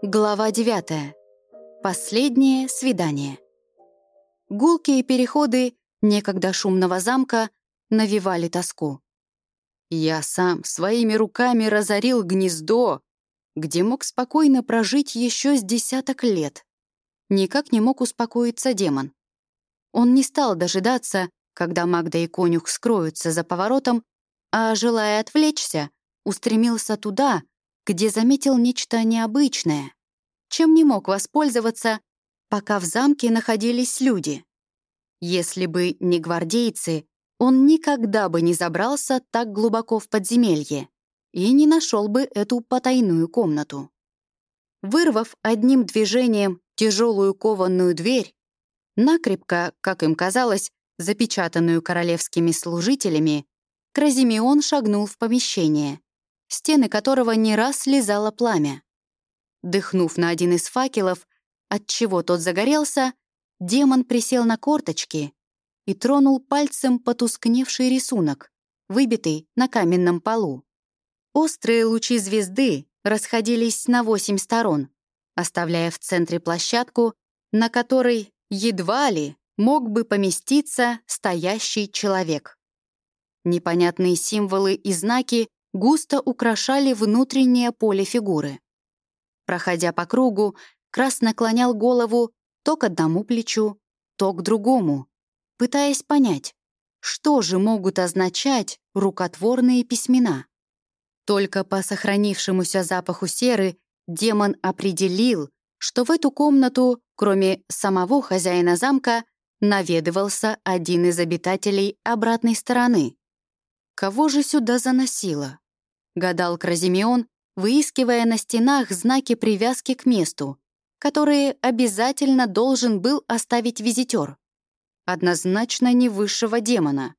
Глава 9. Последнее свидание. Гулкие переходы некогда шумного замка навевали тоску. Я сам своими руками разорил гнездо, где мог спокойно прожить еще с десяток лет. Никак не мог успокоиться демон. Он не стал дожидаться, когда Магда и конюх скроются за поворотом, а, желая отвлечься, устремился туда, где заметил нечто необычное, чем не мог воспользоваться, пока в замке находились люди. Если бы не гвардейцы, он никогда бы не забрался так глубоко в подземелье и не нашел бы эту потайную комнату. Вырвав одним движением тяжелую кованную дверь, накрепко, как им казалось, запечатанную королевскими служителями, Кразимеон шагнул в помещение, стены которого не раз слезало пламя. Дыхнув на один из факелов, отчего тот загорелся, демон присел на корточки и тронул пальцем потускневший рисунок, выбитый на каменном полу. Острые лучи звезды расходились на восемь сторон, оставляя в центре площадку, на которой едва ли мог бы поместиться стоящий человек. Непонятные символы и знаки густо украшали внутреннее поле фигуры. Проходя по кругу, Крас наклонял голову то к одному плечу, то к другому, пытаясь понять, что же могут означать рукотворные письмена. Только по сохранившемуся запаху серы демон определил, что в эту комнату, кроме самого хозяина замка, наведывался один из обитателей обратной стороны. Кого же сюда заносило? Гадал Кразимеон, выискивая на стенах знаки привязки к месту, которые обязательно должен был оставить визитер. Однозначно не высшего демона.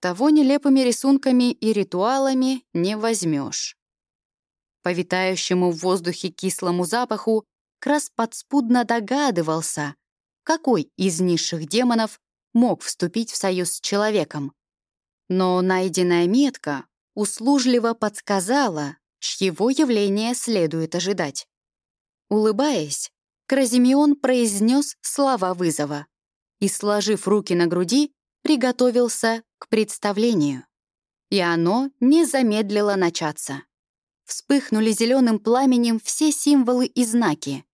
Того нелепыми рисунками и ритуалами не возьмешь. По витающему в воздухе кислому запаху Крас подспудно догадывался, какой из низших демонов мог вступить в союз с человеком. Но найденная метка услужливо подсказала, чьего явления следует ожидать. Улыбаясь, Кразимеон произнес слова вызова и, сложив руки на груди, приготовился к представлению. И оно не замедлило начаться. Вспыхнули зеленым пламенем все символы и знаки.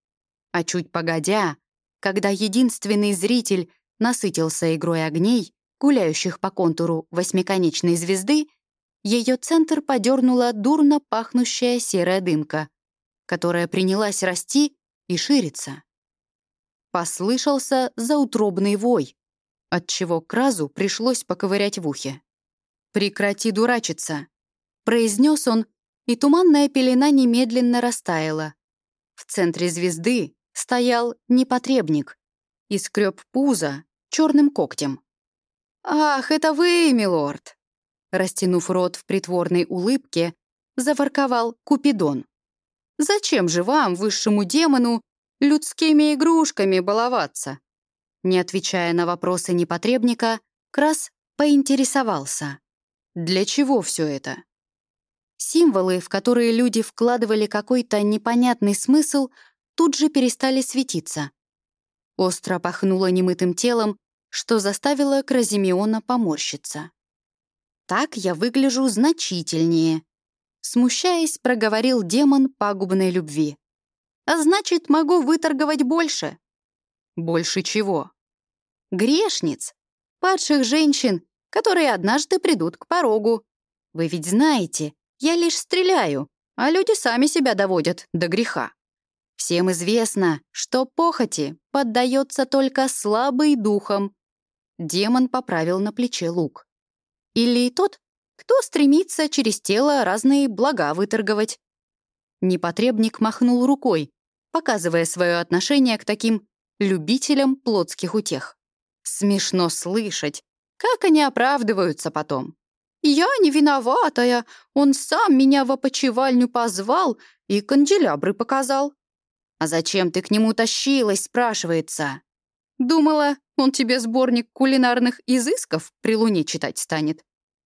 А чуть погодя, когда единственный зритель насытился игрой огней, гуляющих по контуру восьмиконечной звезды, ее центр подернула дурно пахнущая серая дымка, которая принялась расти и шириться. Послышался заутробный вой, отчего Кразу пришлось поковырять в ухе. «Прекрати дурачиться», — произнес он, и туманная пелена немедленно растаяла. В центре звезды стоял непотребник и скреб пузо черным когтем. «Ах, это вы, милорд!» Растянув рот в притворной улыбке, заворковал Купидон. «Зачем же вам, высшему демону, людскими игрушками баловаться?» Не отвечая на вопросы непотребника, Крас поинтересовался. «Для чего все это?» Символы, в которые люди вкладывали какой-то непонятный смысл, тут же перестали светиться. Остро пахнуло немытым телом, что заставило Кразимеона поморщиться. Так я выгляжу значительнее. Смущаясь, проговорил демон пагубной любви. А значит, могу выторговать больше. Больше чего? Грешниц. Падших женщин, которые однажды придут к порогу. Вы ведь знаете, я лишь стреляю, а люди сами себя доводят до греха. Всем известно, что похоти поддается только слабый духом. Демон поправил на плече лук. Или тот, кто стремится через тело разные блага выторговать. Непотребник махнул рукой, показывая свое отношение к таким любителям плотских утех. Смешно слышать, как они оправдываются потом. «Я не виноватая, он сам меня в опочивальню позвал и канделябры показал». «А зачем ты к нему тащилась?» — спрашивается. «Думала, он тебе сборник кулинарных изысков при луне читать станет.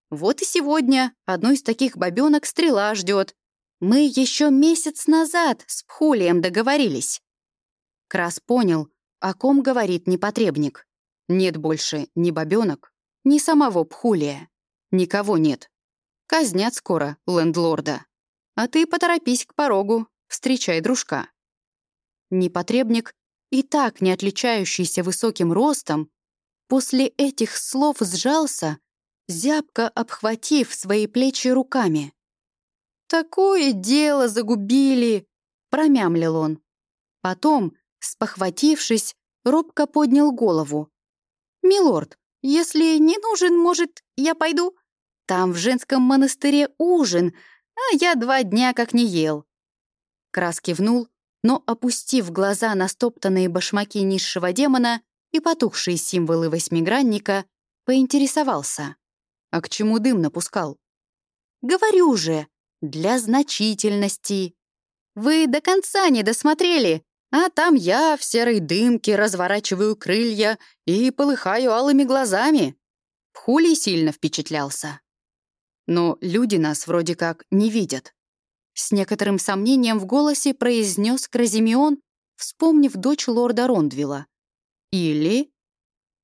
Вот и сегодня одну из таких бабенок стрела ждет. Мы еще месяц назад с Пхулием договорились». Крас понял, о ком говорит непотребник. Нет больше ни бабенок, ни самого Пхулия. Никого нет. Казнят скоро лендлорда. А ты поторопись к порогу, встречай дружка. Непотребник, и так не отличающийся высоким ростом, после этих слов сжался, зябко обхватив свои плечи руками. «Такое дело загубили!» — промямлил он. Потом, спохватившись, робко поднял голову. «Милорд, если не нужен, может, я пойду? Там в женском монастыре ужин, а я два дня как не ел». Крас кивнул, но, опустив глаза на стоптанные башмаки низшего демона и потухшие символы восьмигранника, поинтересовался. А к чему дым напускал? «Говорю же, для значительности. Вы до конца не досмотрели, а там я в серой дымке разворачиваю крылья и полыхаю алыми глазами. Пхулий сильно впечатлялся. Но люди нас вроде как не видят. С некоторым сомнением в голосе произнес Кразимеон, вспомнив дочь лорда Рондвилла. Или...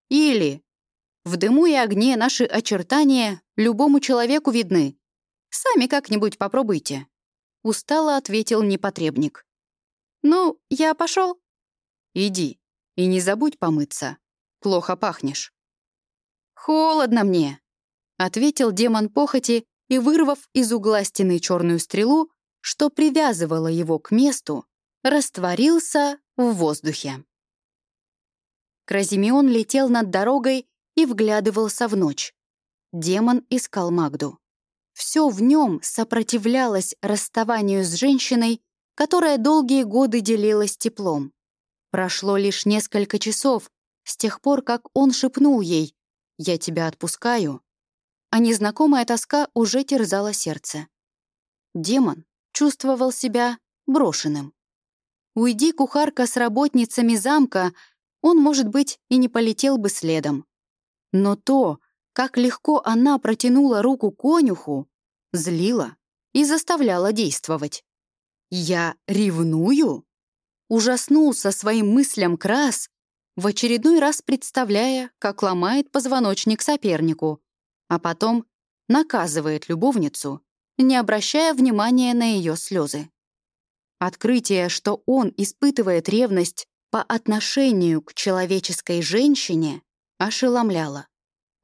Или... В дыму и огне наши очертания любому человеку видны. Сами как-нибудь попробуйте». Устало ответил непотребник. «Ну, я пошел. «Иди. И не забудь помыться. Плохо пахнешь». «Холодно мне», — ответил демон похоти и, вырвав из угла стены черную стрелу, что привязывало его к месту, растворился в воздухе. Кразимеон летел над дорогой и вглядывался в ночь. Демон искал Магду. Все в нем сопротивлялось расставанию с женщиной, которая долгие годы делилась теплом. Прошло лишь несколько часов с тех пор, как он шепнул ей «Я тебя отпускаю», а незнакомая тоска уже терзала сердце. Демон чувствовал себя брошенным. Уйди кухарка с работницами замка, он, может быть, и не полетел бы следом. Но то, как легко она протянула руку конюху, злила и заставляла действовать. «Я ревную?» Ужаснулся своим мыслям Крас, в очередной раз представляя, как ломает позвоночник сопернику, а потом наказывает любовницу, не обращая внимания на ее слезы. Открытие, что он испытывает ревность по отношению к человеческой женщине, ошеломляло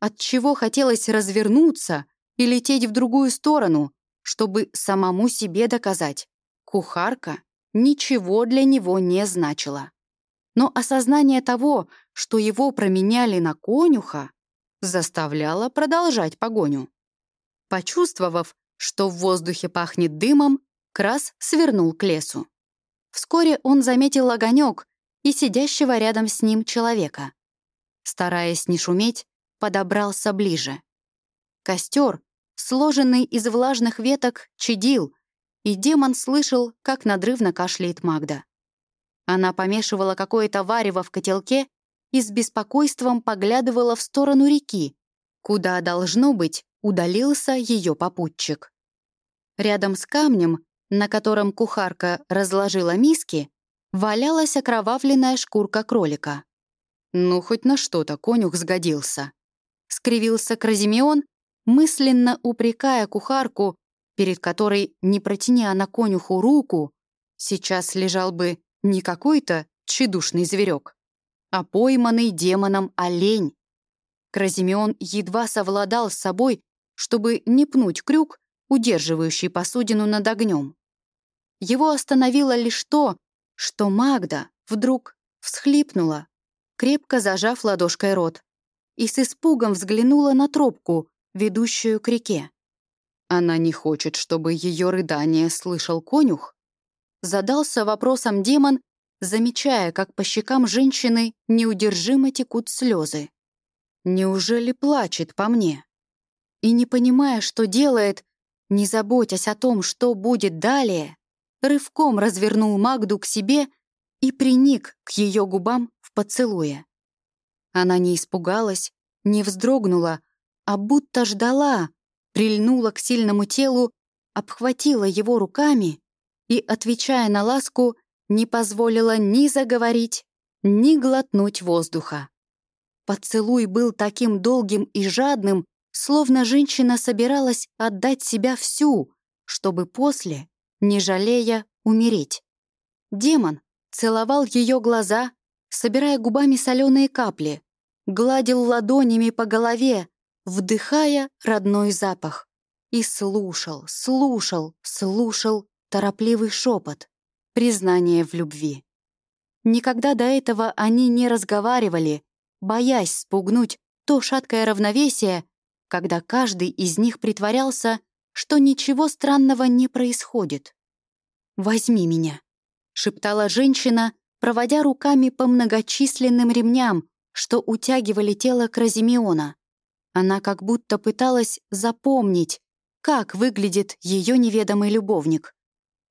от чего хотелось развернуться и лететь в другую сторону, чтобы самому себе доказать. Кухарка ничего для него не значила. Но осознание того, что его променяли на конюха, заставляло продолжать погоню. Почувствовав, что в воздухе пахнет дымом, Крас свернул к лесу. Вскоре он заметил огонек и сидящего рядом с ним человека. Стараясь не шуметь, подобрался ближе. Костер, сложенный из влажных веток, чадил, и демон слышал, как надрывно кашляет Магда. Она помешивала какое-то варево в котелке и с беспокойством поглядывала в сторону реки, куда, должно быть, удалился ее попутчик. Рядом с камнем, на котором кухарка разложила миски, валялась окровавленная шкурка кролика. Ну, хоть на что-то конюх сгодился скривился Кразимеон, мысленно упрекая кухарку, перед которой, не протяни она конюху руку, сейчас лежал бы не какой-то тщедушный зверек, а пойманный демоном олень. Кразимеон едва совладал с собой, чтобы не пнуть крюк, удерживающий посудину над огнем. Его остановило лишь то, что Магда вдруг всхлипнула, крепко зажав ладошкой рот и с испугом взглянула на тропку, ведущую к реке. Она не хочет, чтобы ее рыдание слышал конюх? Задался вопросом демон, замечая, как по щекам женщины неудержимо текут слезы. Неужели плачет по мне? И не понимая, что делает, не заботясь о том, что будет далее, рывком развернул Магду к себе и приник к ее губам в поцелуе. Она не испугалась, не вздрогнула, а будто ждала, прильнула к сильному телу обхватила его руками и, отвечая на ласку, не позволила ни заговорить, ни глотнуть воздуха. Поцелуй был таким долгим и жадным, словно женщина собиралась отдать себя всю, чтобы после, не жалея, умереть. Демон целовал ее глаза, собирая губами соленые капли, гладил ладонями по голове, вдыхая родной запах. И слушал, слушал, слушал торопливый шепот, признание в любви. Никогда до этого они не разговаривали, боясь спугнуть то шаткое равновесие, когда каждый из них притворялся, что ничего странного не происходит. «Возьми меня», — шептала женщина, проводя руками по многочисленным ремням, что утягивали тело Кразимеона. Она как будто пыталась запомнить, как выглядит ее неведомый любовник.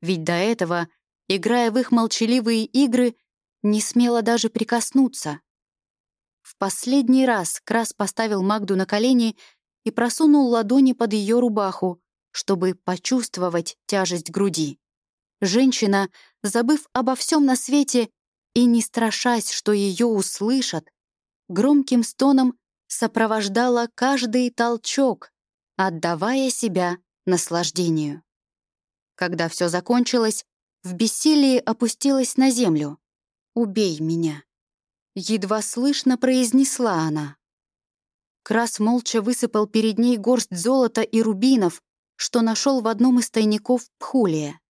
Ведь до этого, играя в их молчаливые игры, не смела даже прикоснуться. В последний раз Крас поставил Магду на колени и просунул ладони под ее рубаху, чтобы почувствовать тяжесть груди. Женщина, забыв обо всем на свете и не страшась, что ее услышат, громким стоном сопровождала каждый толчок, отдавая себя наслаждению. Когда все закончилось, в бессилии опустилась на землю. «Убей меня!» Едва слышно произнесла она. Крас молча высыпал перед ней горсть золота и рубинов, что нашел в одном из тайников Пхулия.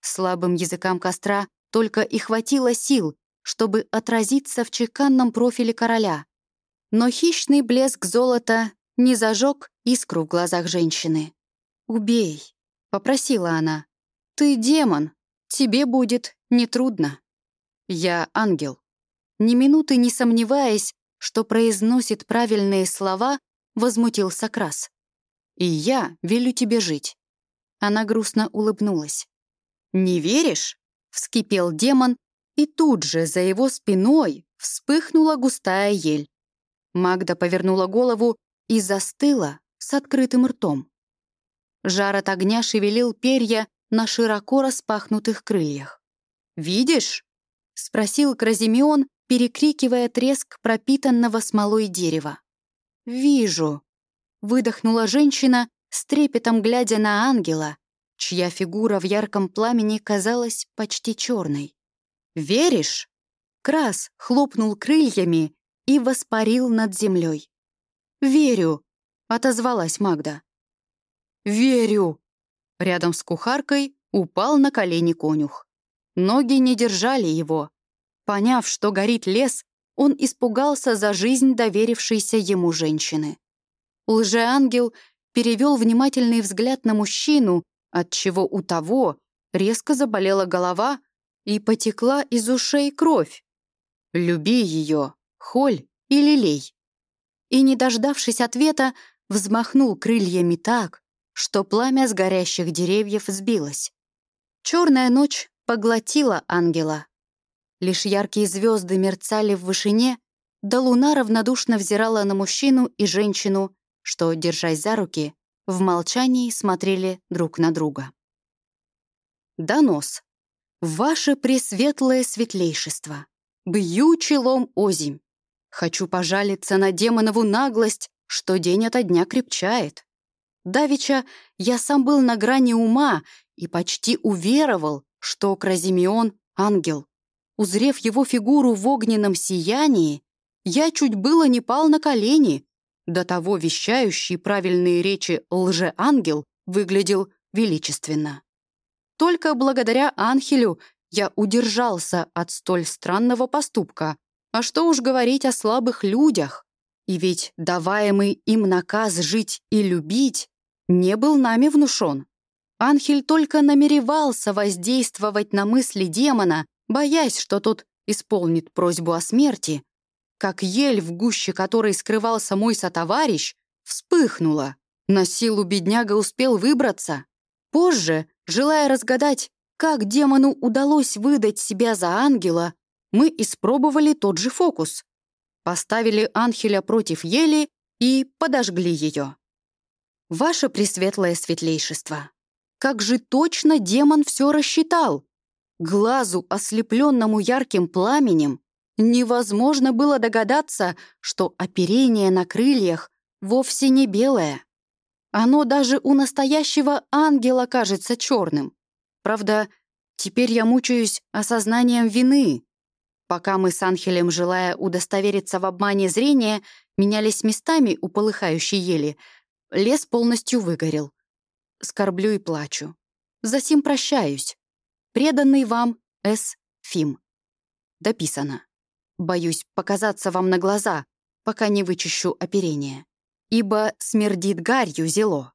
Слабым языкам костра только и хватило сил, чтобы отразиться в чеканном профиле короля. Но хищный блеск золота не зажег искру в глазах женщины. «Убей», — попросила она. «Ты демон, тебе будет нетрудно». «Я ангел». Ни минуты не сомневаясь, что произносит правильные слова, возмутился Крас. «И я велю тебе жить». Она грустно улыбнулась. «Не веришь?» — вскипел демон, и тут же за его спиной вспыхнула густая ель. Магда повернула голову и застыла с открытым ртом. Жар от огня шевелил перья на широко распахнутых крыльях. «Видишь?» — спросил Кразимеон, перекрикивая треск пропитанного смолой дерева. «Вижу», — выдохнула женщина, с трепетом глядя на ангела, чья фигура в ярком пламени казалась почти черной. «Веришь?» Крас хлопнул крыльями и воспарил над землей. «Верю», — отозвалась Магда. «Верю!» Рядом с кухаркой упал на колени конюх. Ноги не держали его. Поняв, что горит лес, он испугался за жизнь доверившейся ему женщины. Лжеангел перевел внимательный взгляд на мужчину, отчего у того резко заболела голова и потекла из ушей кровь. «Люби ее, холь и лелей». И, не дождавшись ответа, взмахнул крыльями так, что пламя с горящих деревьев сбилось. Черная ночь поглотила ангела. Лишь яркие звезды мерцали в вышине, да луна равнодушно взирала на мужчину и женщину, что, держась за руки, в молчании смотрели друг на друга. Донос. Ваше пресветлое светлейшество. Бью челом озимь. Хочу пожалиться на демонову наглость, что день ото дня крепчает. Давича я сам был на грани ума и почти уверовал, что Кразимеон — ангел. Узрев его фигуру в огненном сиянии, я чуть было не пал на колени. До того вещающий правильные речи лжеангел выглядел величественно. Только благодаря Анхелю я удержался от столь странного поступка. А что уж говорить о слабых людях? И ведь даваемый им наказ жить и любить не был нами внушен. Анхель только намеревался воздействовать на мысли демона, боясь, что тот исполнит просьбу о смерти, как ель, в гуще которой скрывался мой сотоварищ, вспыхнула. На силу бедняга успел выбраться. Позже, желая разгадать, как демону удалось выдать себя за ангела, мы испробовали тот же фокус. Поставили Анхеля против ели и подожгли ее. «Ваше пресветлое светлейшество, как же точно демон все рассчитал. Глазу, ослепленному ярким пламенем, невозможно было догадаться, что оперение на крыльях вовсе не белое. Оно даже у настоящего ангела кажется черным. Правда, теперь я мучаюсь осознанием вины. Пока мы с Анхелем, желая удостовериться в обмане зрения, менялись местами у полыхающей ели, лес полностью выгорел. Скорблю и плачу. Засим прощаюсь. Преданный вам С. Фим. Дописано. Боюсь показаться вам на глаза, пока не вычищу оперение. Ибо смердит гарью зело.